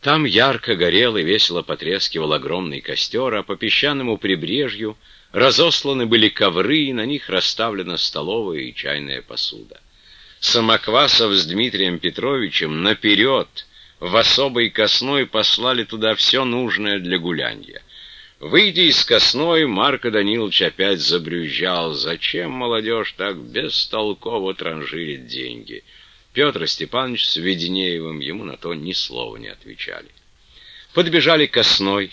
Там ярко горел и весело потрескивал огромный костер, а по песчаному прибрежью разосланы были ковры, и на них расставлена столовая и чайная посуда. Самоквасов с Дмитрием Петровичем наперед в особой косной послали туда все нужное для гулянья. Выйдя из косной, Марко Данилович опять забрюзжал. Зачем молодежь так бестолково транжирит деньги? Петр Степанович с Веденеевым ему на то ни слова не отвечали. Подбежали косной,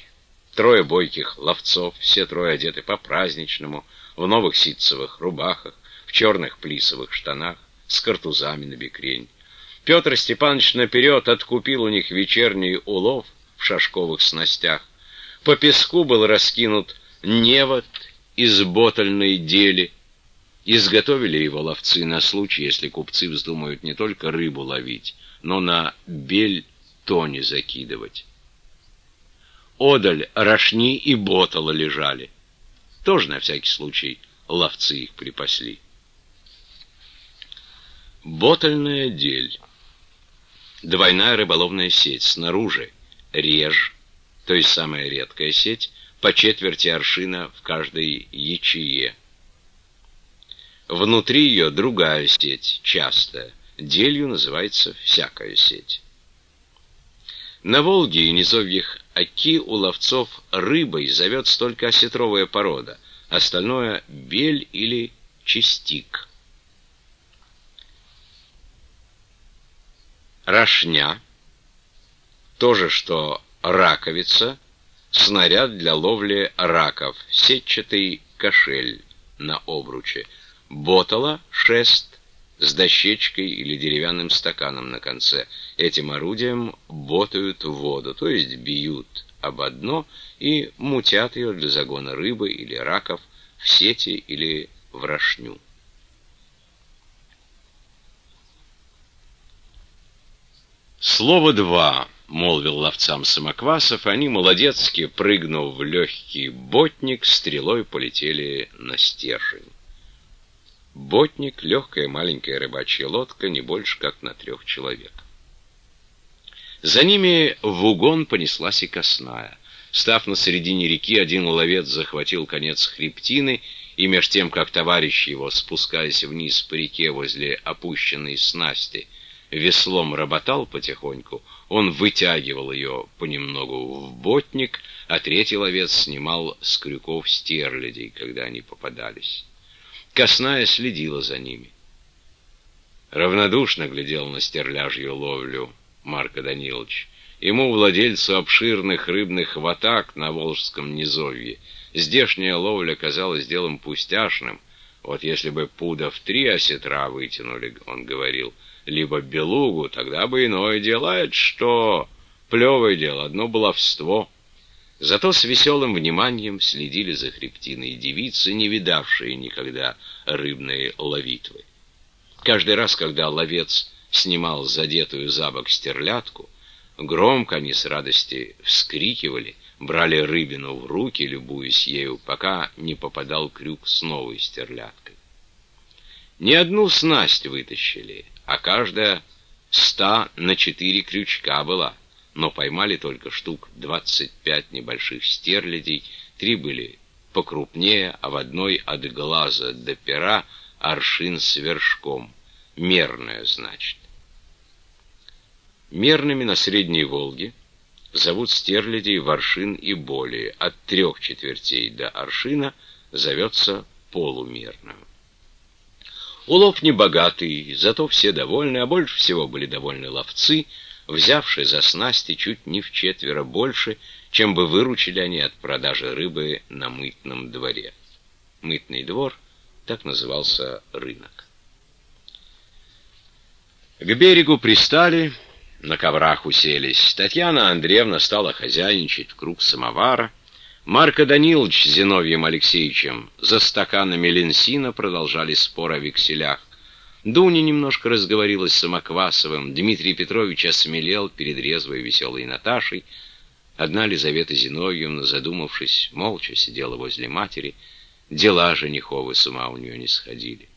трое бойких ловцов, все трое одеты по-праздничному, в новых ситцевых рубахах, в черных плисовых штанах, с картузами на бекрень. Петр Степанович наперед откупил у них вечерний улов в шашковых снастях, по песку был раскинут невод из ботальной дели. Изготовили его ловцы на случай, если купцы вздумают не только рыбу ловить, но на бель тони закидывать. Одаль, рожни и ботала лежали. Тоже на всякий случай ловцы их припасли. Ботальная дель. Двойная рыболовная сеть. Снаружи реж, то есть самая редкая сеть, по четверти аршина в каждой ячее. Внутри ее другая сеть, частая. Делью называется всякая сеть. На Волге и низовьях Оки у ловцов рыбой зовется только осетровая порода, остальное — бель или чистик. Рашня — то же, что раковица, снаряд для ловли раков, сетчатый кошель на обруче, ботала, шест с дощечкой или деревянным стаканом на конце. Этим орудием ботают воду, то есть бьют об дно и мутят ее для загона рыбы или раков в сети или в рошню. Слово «два» — молвил ловцам самоквасов, они, молодецки, прыгнув в легкий ботник, стрелой полетели на стержень. Ботник — легкая маленькая рыбачья лодка, не больше как на трех человек. За ними в угон понеслась и косная. Став на середине реки, один ловец захватил конец хребтины, и меж тем, как товарищ его, спускаясь вниз по реке возле опущенной снасти, веслом работал потихоньку, он вытягивал ее понемногу в ботник, а третий ловец снимал с крюков стерлядей, когда они попадались. Косная следила за ними. Равнодушно глядел на стерляжью ловлю Марко Данилович. Ему, владельцу обширных рыбных хватак на Волжском низовье, здешняя ловля казалась делом пустяшным. Вот если бы пуда в три осетра вытянули, он говорил, — либо белугу, тогда бы иное дело. Это что? Плевое дело, одно баловство. Зато с веселым вниманием следили за хребтиной девицы, не видавшие никогда рыбной ловитвы. Каждый раз, когда ловец снимал задетую за бок стерлядку, громко они с радости вскрикивали, брали рыбину в руки, любуясь ею, пока не попадал крюк с новой стерляткой. Ни одну снасть вытащили, а каждая ста на четыре крючка была, но поймали только штук двадцать пять небольших стерлядей, три были покрупнее, а в одной от глаза до пера аршин с вершком, мерная, значит. Мерными на Средней Волге зовут стерлядей в аршин и более, от трех четвертей до аршина зовется полумерным. Улов небогатый, зато все довольны, а больше всего были довольны ловцы, взявшие за снасти чуть не в четверо больше, чем бы выручили они от продажи рыбы на мытном дворе. Мытный двор — так назывался рынок. К берегу пристали, на коврах уселись. Татьяна Андреевна стала хозяйничать в круг самовара — Марко Данилович с Зиновьем Алексеевичем за стаканами ленсина продолжали спор о векселях. Дуня немножко разговорилась с Самоквасовым, Дмитрий Петрович осмелел перед резвой веселой Наташей. Одна Лизавета Зиновьевна, задумавшись, молча сидела возле матери. Дела жениховы с ума у нее не сходили.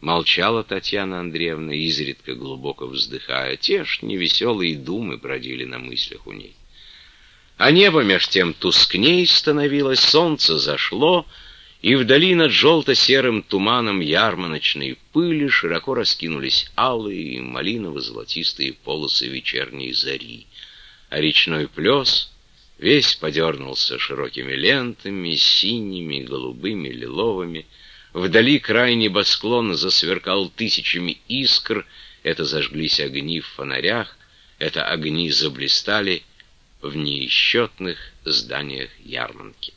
Молчала Татьяна Андреевна, изредка глубоко вздыхая. Те ж невеселые думы бродили на мыслях у ней. А небо меж тем тускней становилось, солнце зашло, и вдали над желто-серым туманом ярмарочной пыли широко раскинулись алые и малиново-золотистые полосы вечерней зари. А речной плес весь подернулся широкими лентами, синими, голубыми, лиловыми, Вдали край небосклона засверкал тысячами искр, это зажглись огни в фонарях, это огни заблистали в неисчетных зданиях ярмарки.